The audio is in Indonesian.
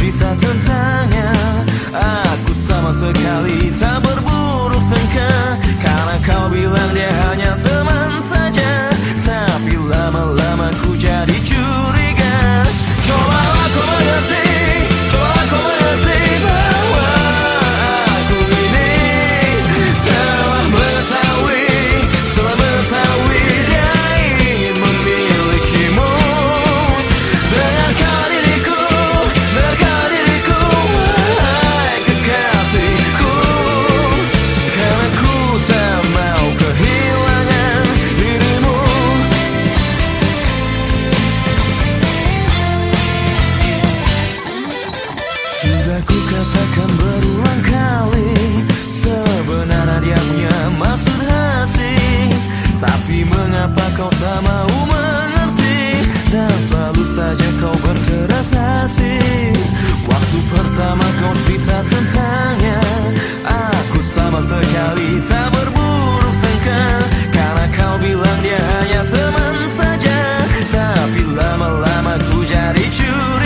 cerita tentangnya. Aku sama sekali tak berburuk sekali tak berburuk sangka. Karena kau bilang dia hanya teman saja. Tapi lama-lama ku jadi curi